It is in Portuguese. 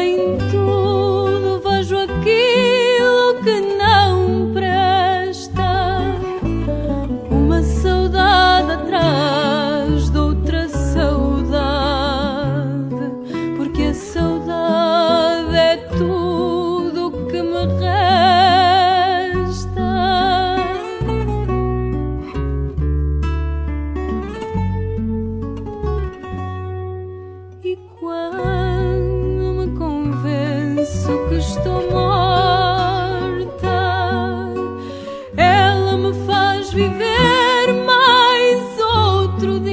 ainda estou morta. Ela me faz viver mais outro dia.